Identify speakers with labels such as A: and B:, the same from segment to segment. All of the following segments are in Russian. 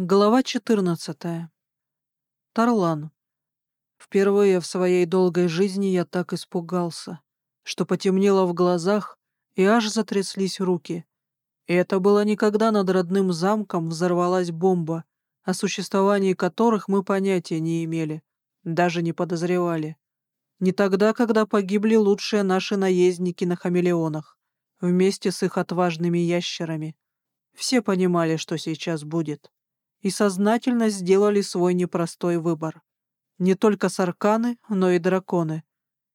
A: Глава 14. Тарлан. Впервые в своей долгой жизни я так испугался, что потемнело в глазах и аж затряслись руки. И это было не когда над родным замком взорвалась бомба, о существовании которых мы понятия не имели, даже не подозревали. Не тогда, когда погибли лучшие наши наездники на хамелеонах, вместе с их отважными ящерами. Все понимали, что сейчас будет и сознательно сделали свой непростой выбор. Не только сарканы, но и драконы.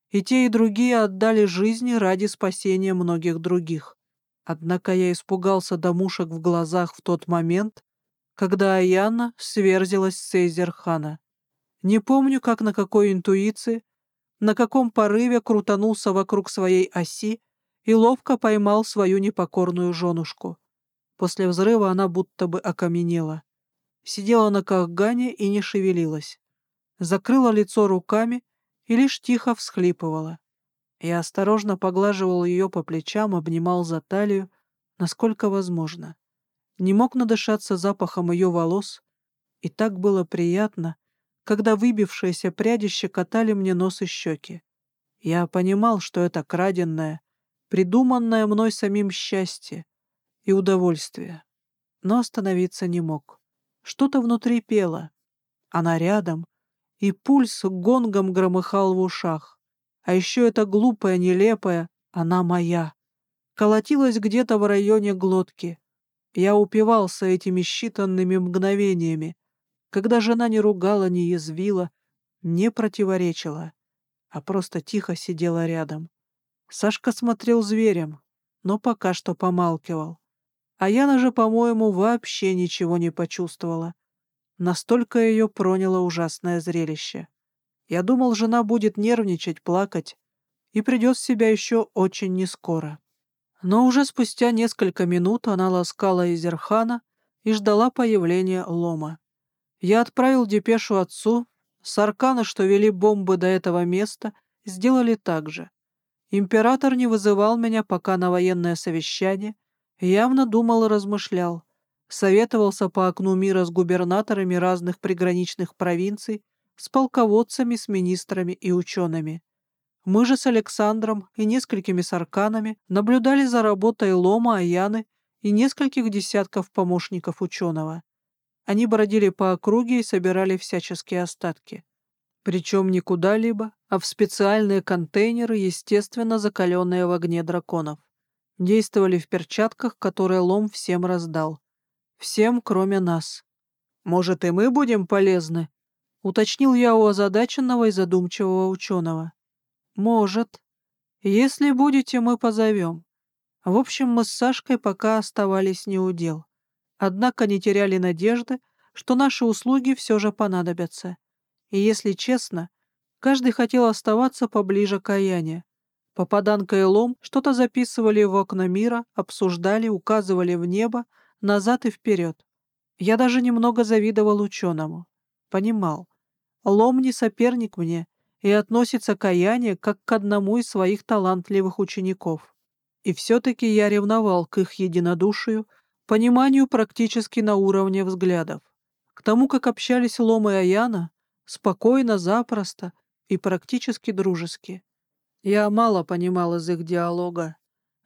A: И те, и другие отдали жизни ради спасения многих других. Однако я испугался до мушек в глазах в тот момент, когда Аяна сверзилась с Эйзерхана. Не помню, как на какой интуиции, на каком порыве крутанулся вокруг своей оси и ловко поймал свою непокорную женушку. После взрыва она будто бы окаменела сидела на кахгане и не шевелилась. Закрыла лицо руками и лишь тихо всхлипывала. Я осторожно поглаживал ее по плечам, обнимал за талию, насколько возможно. Не мог надышаться запахом ее волос, и так было приятно, когда выбившиеся пряди щекотали мне нос и щеки. Я понимал, что это краденное, придуманное мной самим счастье и удовольствие, но остановиться не мог. Что-то внутри пело. Она рядом, и пульс гонгом громыхал в ушах. А еще эта глупая, нелепая «она моя» колотилась где-то в районе глотки. Я упивался этими считанными мгновениями, когда жена не ругала, не язвила, не противоречила, а просто тихо сидела рядом. Сашка смотрел зверем, но пока что помалкивал. А Яна же, по-моему, вообще ничего не почувствовала. Настолько ее проняло ужасное зрелище. Я думал, жена будет нервничать, плакать, и придет в себя еще очень нескоро. Но уже спустя несколько минут она ласкала Изерхана и ждала появления Лома. Я отправил депешу отцу, сарканы, что вели бомбы до этого места, сделали так же. Император не вызывал меня пока на военное совещание, Явно думал и размышлял. Советовался по окну мира с губернаторами разных приграничных провинций, с полководцами, с министрами и учеными. Мы же с Александром и несколькими сарканами наблюдали за работой Лома, Аяны и нескольких десятков помощников ученого. Они бродили по округе и собирали всяческие остатки. Причем не куда-либо, а в специальные контейнеры, естественно, закаленные в огне драконов действовали в перчатках, которые Лом всем раздал. Всем, кроме нас. «Может, и мы будем полезны?» — уточнил я у озадаченного и задумчивого ученого. «Может. Если будете, мы позовем. В общем, мы с Сашкой пока оставались неудел. Однако не теряли надежды, что наши услуги все же понадобятся. И если честно, каждый хотел оставаться поближе к Аяне. Попаданка и Лом что-то записывали в окна мира, обсуждали, указывали в небо, назад и вперед. Я даже немного завидовал ученому. Понимал. Лом не соперник мне и относится к Аяне как к одному из своих талантливых учеников. И все-таки я ревновал к их единодушию, пониманию практически на уровне взглядов. К тому, как общались Лом и Аяна, спокойно, запросто и практически дружески. Я мало понимал из их диалога.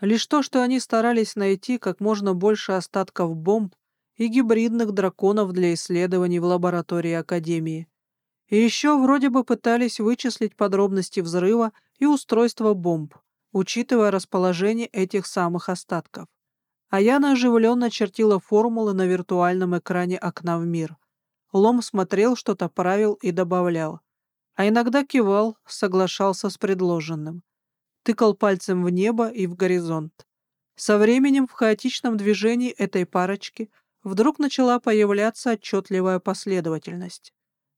A: Лишь то, что они старались найти как можно больше остатков бомб и гибридных драконов для исследований в лаборатории Академии. И еще вроде бы пытались вычислить подробности взрыва и устройства бомб, учитывая расположение этих самых остатков. А Яна оживленно чертила формулы на виртуальном экране окна в мир. Лом смотрел, что-то правил и добавлял а иногда кивал, соглашался с предложенным. Тыкал пальцем в небо и в горизонт. Со временем в хаотичном движении этой парочки вдруг начала появляться отчетливая последовательность.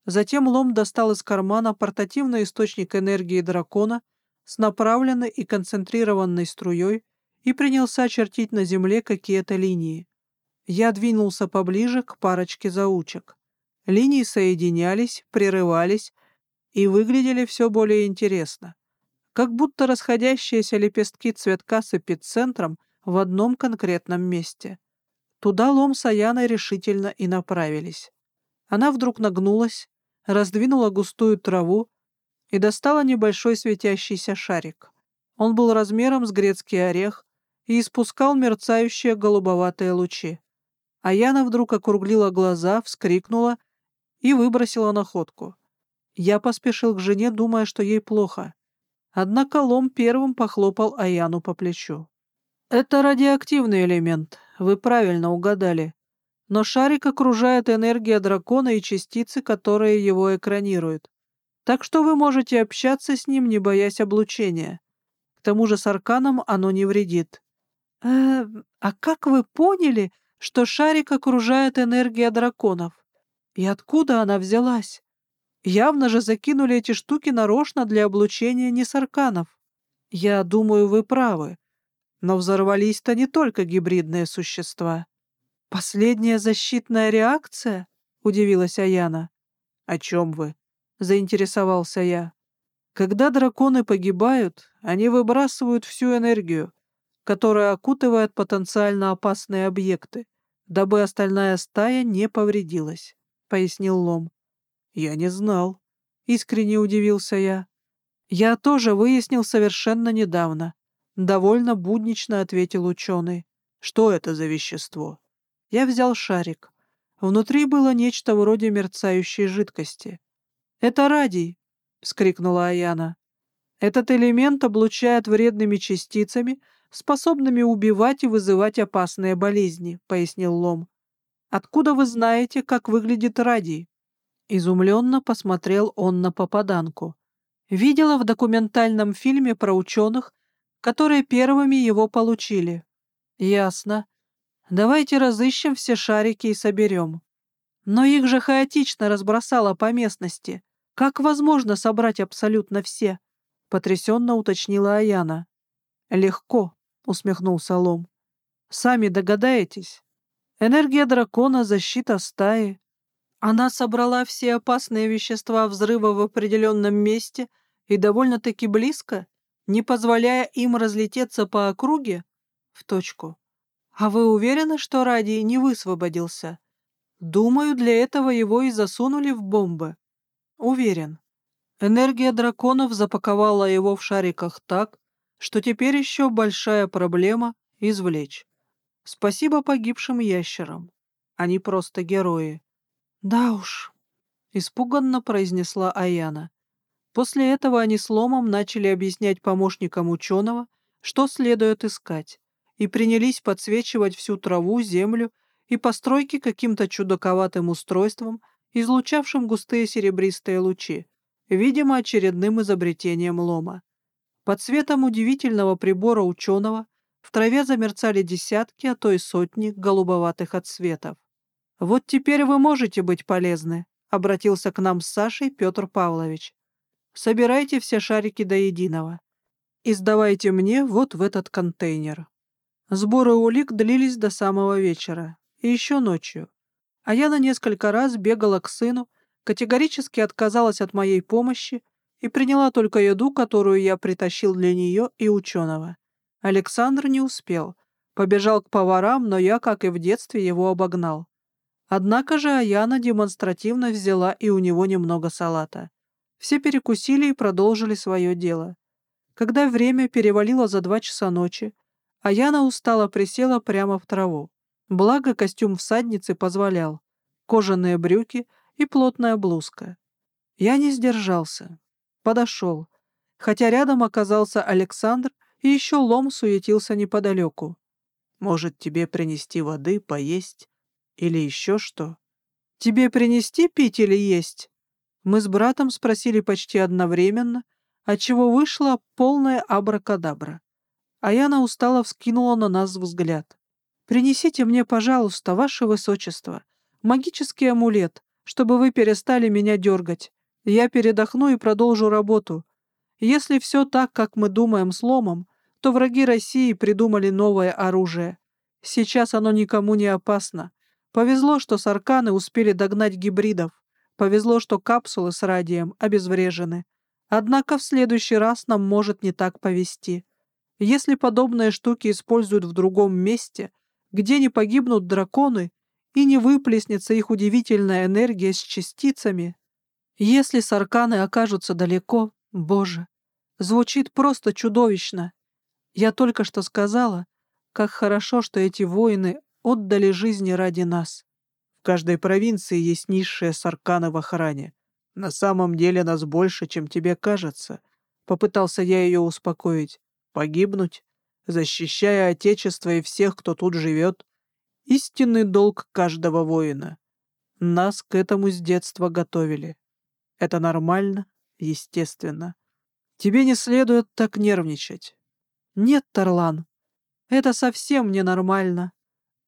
A: Затем Лом достал из кармана портативный источник энергии дракона с направленной и концентрированной струей и принялся чертить на земле какие-то линии. Я двинулся поближе к парочке заучек. Линии соединялись, прерывались, и выглядели все более интересно, как будто расходящиеся лепестки цветка с эпицентром в одном конкретном месте. Туда Лом с Аяной решительно и направились. Она вдруг нагнулась, раздвинула густую траву и достала небольшой светящийся шарик. Он был размером с грецкий орех и испускал мерцающие голубоватые лучи. Аяна вдруг округлила глаза, вскрикнула и выбросила находку. Я поспешил к жене, думая, что ей плохо. Однако Лом первым похлопал Аяну по плечу. «Это радиоактивный элемент, вы правильно угадали. Но шарик окружает энергия дракона и частицы, которые его экранируют. Так что вы можете общаться с ним, не боясь облучения. К тому же с арканом оно не вредит. «Э, а как вы поняли, что шарик окружает энергия драконов? И откуда она взялась? Явно же закинули эти штуки нарочно для облучения несарканов. Я думаю, вы правы. Но взорвались-то не только гибридные существа. «Последняя защитная реакция?» — удивилась Аяна. «О чем вы?» — заинтересовался я. «Когда драконы погибают, они выбрасывают всю энергию, которая окутывает потенциально опасные объекты, дабы остальная стая не повредилась», — пояснил Лом. «Я не знал», — искренне удивился я. «Я тоже выяснил совершенно недавно», — довольно буднично ответил ученый. «Что это за вещество?» Я взял шарик. Внутри было нечто вроде мерцающей жидкости. «Это радий!» — вскрикнула Аяна. «Этот элемент облучает вредными частицами, способными убивать и вызывать опасные болезни», — пояснил Лом. «Откуда вы знаете, как выглядит радий?» Изумленно посмотрел он на попаданку. Видела в документальном фильме про ученых, которые первыми его получили. «Ясно. Давайте разыщем все шарики и соберем. Но их же хаотично разбросало по местности. Как возможно собрать абсолютно все? Потрясенно уточнила Аяна. Легко, усмехнулся Лом. Сами догадаетесь. Энергия дракона, защита стаи. Она собрала все опасные вещества взрыва в определенном месте и довольно-таки близко, не позволяя им разлететься по округе в точку. «А вы уверены, что Радий не высвободился? Думаю, для этого его и засунули в бомбы». «Уверен. Энергия драконов запаковала его в шариках так, что теперь еще большая проблема — извлечь. Спасибо погибшим ящерам. Они просто герои». «Да уж», — испуганно произнесла Аяна. После этого они с Ломом начали объяснять помощникам ученого, что следует искать и принялись подсвечивать всю траву, землю и постройки каким-то чудаковатым устройством, излучавшим густые серебристые лучи, видимо, очередным изобретением лома. Под светом удивительного прибора ученого в траве замерцали десятки, а то и сотни голубоватых отсветов. «Вот теперь вы можете быть полезны», — обратился к нам с Сашей Петр Павлович. «Собирайте все шарики до единого и сдавайте мне вот в этот контейнер». Сборы улик длились до самого вечера, и еще ночью. А я на несколько раз бегала к сыну, категорически отказалась от моей помощи и приняла только еду, которую я притащил для нее и ученого. Александр не успел. Побежал к поварам, но я, как и в детстве, его обогнал. Однако же Аяна демонстративно взяла и у него немного салата. Все перекусили и продолжили свое дело. Когда время перевалило за два часа ночи, а Яна устало присела прямо в траву. Благо костюм всадницы позволял. Кожаные брюки и плотная блузка. Я не сдержался. Подошел. Хотя рядом оказался Александр, и еще лом суетился неподалеку. «Может, тебе принести воды, поесть? Или еще что?» «Тебе принести пить или есть?» Мы с братом спросили почти одновременно, отчего вышла полная абракадабра. Аяна устало вскинула на нас взгляд. «Принесите мне, пожалуйста, ваше высочество, магический амулет, чтобы вы перестали меня дергать. Я передохну и продолжу работу. Если все так, как мы думаем с ломом, то враги России придумали новое оружие. Сейчас оно никому не опасно. Повезло, что сарканы успели догнать гибридов. Повезло, что капсулы с радием обезврежены. Однако в следующий раз нам может не так повезти. Если подобные штуки используют в другом месте, где не погибнут драконы и не выплеснется их удивительная энергия с частицами, если сарканы окажутся далеко, боже, звучит просто чудовищно. Я только что сказала, как хорошо, что эти воины отдали жизни ради нас. В каждой провинции есть низшие сарканы в охране. На самом деле нас больше, чем тебе кажется. Попытался я ее успокоить. Погибнуть, защищая Отечество и всех, кто тут живет, истинный долг каждого воина. Нас к этому с детства готовили. Это нормально, естественно. Тебе не следует так нервничать. Нет, Тарлан, это совсем ненормально.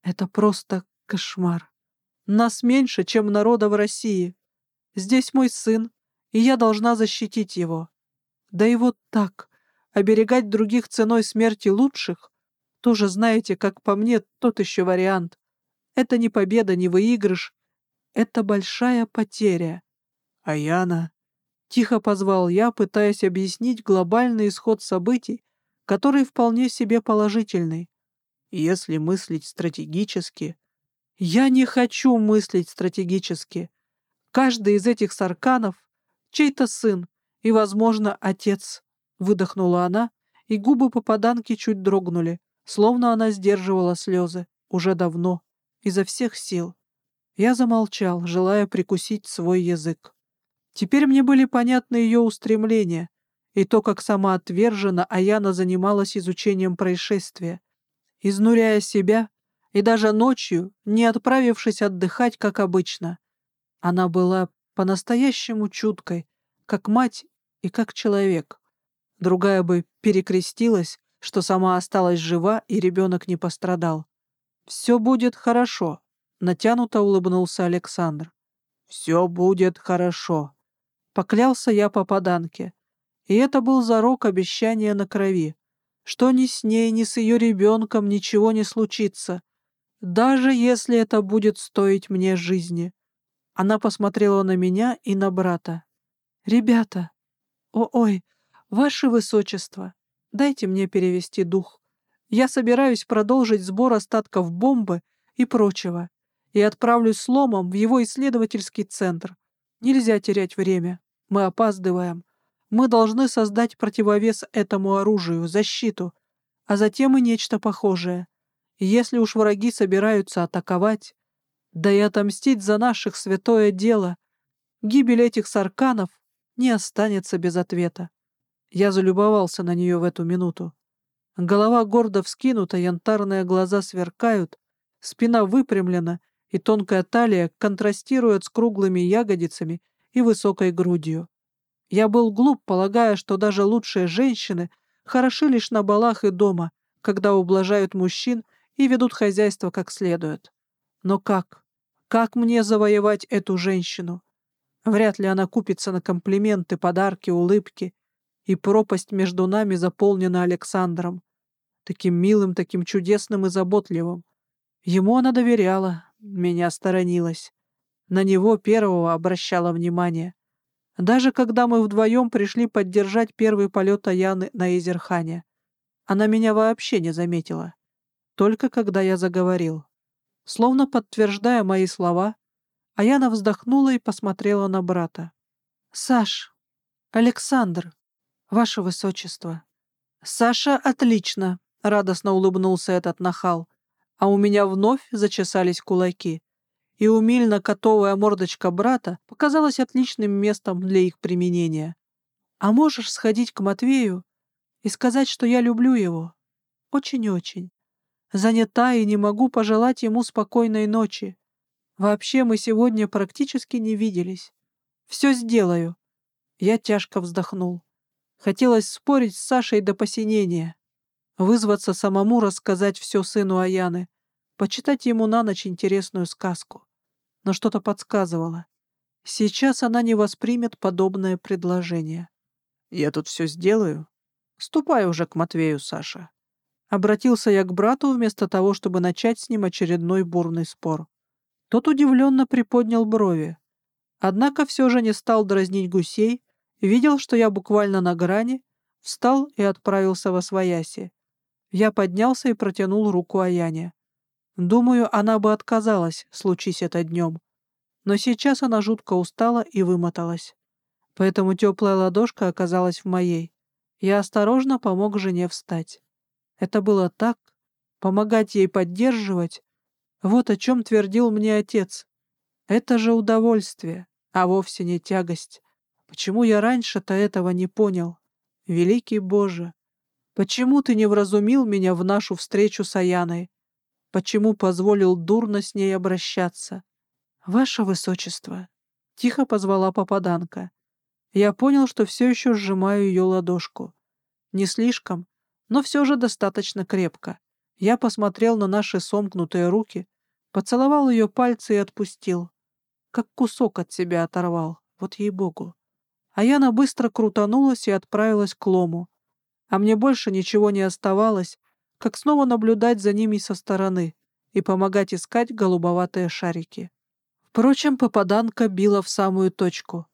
A: Это просто кошмар. Нас меньше, чем народа в России. Здесь мой сын, и я должна защитить его. Да и вот так, оберегать других ценой смерти лучших, тоже знаете, как по мне, тот еще вариант. Это не победа, не выигрыш. Это большая потеря. А Яна... Тихо позвал я, пытаясь объяснить глобальный исход событий, который вполне себе положительный. Если мыслить стратегически... Я не хочу мыслить стратегически. Каждый из этих сарканов — чей-то сын и, возможно, отец, — выдохнула она, и губы попаданки чуть дрогнули, словно она сдерживала слезы, уже давно, изо всех сил. Я замолчал, желая прикусить свой язык. Теперь мне были понятны ее устремления и то, как сама отвержена Аяна занималась изучением происшествия, изнуряя себя и даже ночью, не отправившись отдыхать, как обычно. Она была по-настоящему чуткой, как мать и как человек. Другая бы перекрестилась, что сама осталась жива и ребенок не пострадал. «Все будет хорошо», — натянуто улыбнулся Александр. «Все будет хорошо», — поклялся я попаданке. И это был зарок обещания на крови, что ни с ней, ни с ее ребенком ничего не случится, даже если это будет стоить мне жизни. Она посмотрела на меня и на брата. «Ребята! О-ой! Ваше Высочество! Дайте мне перевести дух. Я собираюсь продолжить сбор остатков бомбы и прочего и отправлюсь с ломом в его исследовательский центр. Нельзя терять время. Мы опаздываем. Мы должны создать противовес этому оружию, защиту, а затем и нечто похожее. Если уж враги собираются атаковать, да и отомстить за наших святое дело, гибель этих сарканов не останется без ответа. Я залюбовался на нее в эту минуту. Голова гордо вскинута, янтарные глаза сверкают, спина выпрямлена, и тонкая талия контрастирует с круглыми ягодицами и высокой грудью. Я был глуп, полагая, что даже лучшие женщины хороши лишь на балах и дома, когда ублажают мужчин и ведут хозяйство как следует. Но как? Как мне завоевать эту женщину? Вряд ли она купится на комплименты, подарки, улыбки. И пропасть между нами заполнена Александром. Таким милым, таким чудесным и заботливым. Ему она доверяла, меня сторонилась. На него первого обращала внимание. Даже когда мы вдвоем пришли поддержать первый полет Аяны на Изерхане. Она меня вообще не заметила только когда я заговорил. Словно подтверждая мои слова, Аяна вздохнула и посмотрела на брата. «Саш, Александр, ваше высочество». «Саша, отлично!» — радостно улыбнулся этот нахал. А у меня вновь зачесались кулаки. И умильно-котовая мордочка брата показалась отличным местом для их применения. «А можешь сходить к Матвею и сказать, что я люблю его? Очень-очень занята и не могу пожелать ему спокойной ночи. Вообще мы сегодня практически не виделись. Все сделаю. Я тяжко вздохнул. Хотелось спорить с Сашей до посинения. Вызваться самому рассказать все сыну Аяны. Почитать ему на ночь интересную сказку. Но что-то подсказывало. Сейчас она не воспримет подобное предложение. «Я тут все сделаю. Ступай уже к Матвею, Саша. Обратился я к брату вместо того, чтобы начать с ним очередной бурный спор. Тот удивленно приподнял брови. Однако все же не стал дразнить гусей, видел, что я буквально на грани, встал и отправился во свояси. Я поднялся и протянул руку Аяне. Думаю, она бы отказалась, случись это днем. Но сейчас она жутко устала и вымоталась. Поэтому теплая ладошка оказалась в моей. Я осторожно помог жене встать. Это было так, помогать ей поддерживать. Вот о чем твердил мне отец. Это же удовольствие, а вовсе не тягость. Почему я раньше-то этого не понял? Великий Боже! Почему ты не вразумил меня в нашу встречу с Аяной? Почему позволил дурно с ней обращаться? Ваше Высочество! Тихо позвала попаданка. Я понял, что все еще сжимаю ее ладошку. Не слишком, но все же достаточно крепко. Я посмотрел на наши сомкнутые руки, поцеловал ее пальцы и отпустил. Как кусок от себя оторвал, вот ей-богу. А Яна быстро крутанулась и отправилась к лому. А мне больше ничего не оставалось, как снова наблюдать за ними со стороны и помогать искать голубоватые шарики. Впрочем, попаданка била в самую точку.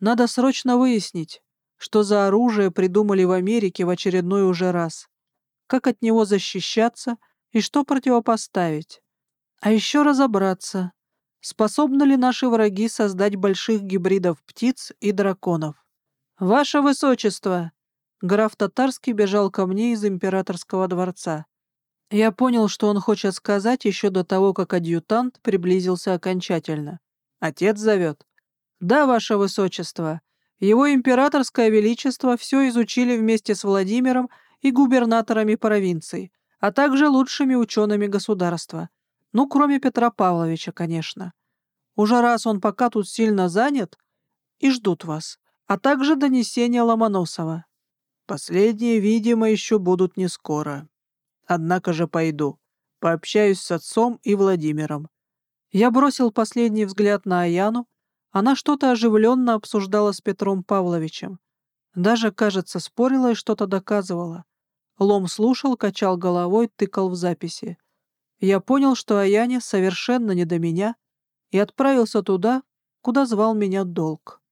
A: Надо срочно выяснить, что за оружие придумали в Америке в очередной уже раз, как от него защищаться и что противопоставить. А еще разобраться, способны ли наши враги создать больших гибридов птиц и драконов. «Ваше Высочество!» Граф Татарский бежал ко мне из императорского дворца. Я понял, что он хочет сказать еще до того, как адъютант приблизился окончательно. «Отец зовет». «Да, ваше высочество. Его императорское величество все изучили вместе с Владимиром и губернаторами провинций, а также лучшими учеными государства. Ну, кроме Петра Павловича, конечно. Уже раз он пока тут сильно занят, и ждут вас, а также донесения Ломоносова. Последние, видимо, еще будут не скоро. Однако же пойду. Пообщаюсь с отцом и Владимиром. Я бросил последний взгляд на Аяну, она что-то оживленно обсуждала с Петром Павловичем. Даже, кажется, спорила и что-то доказывала. Лом слушал, качал головой, тыкал в записи. Я понял, что Аяне совершенно не до меня, и отправился туда, куда звал меня долг.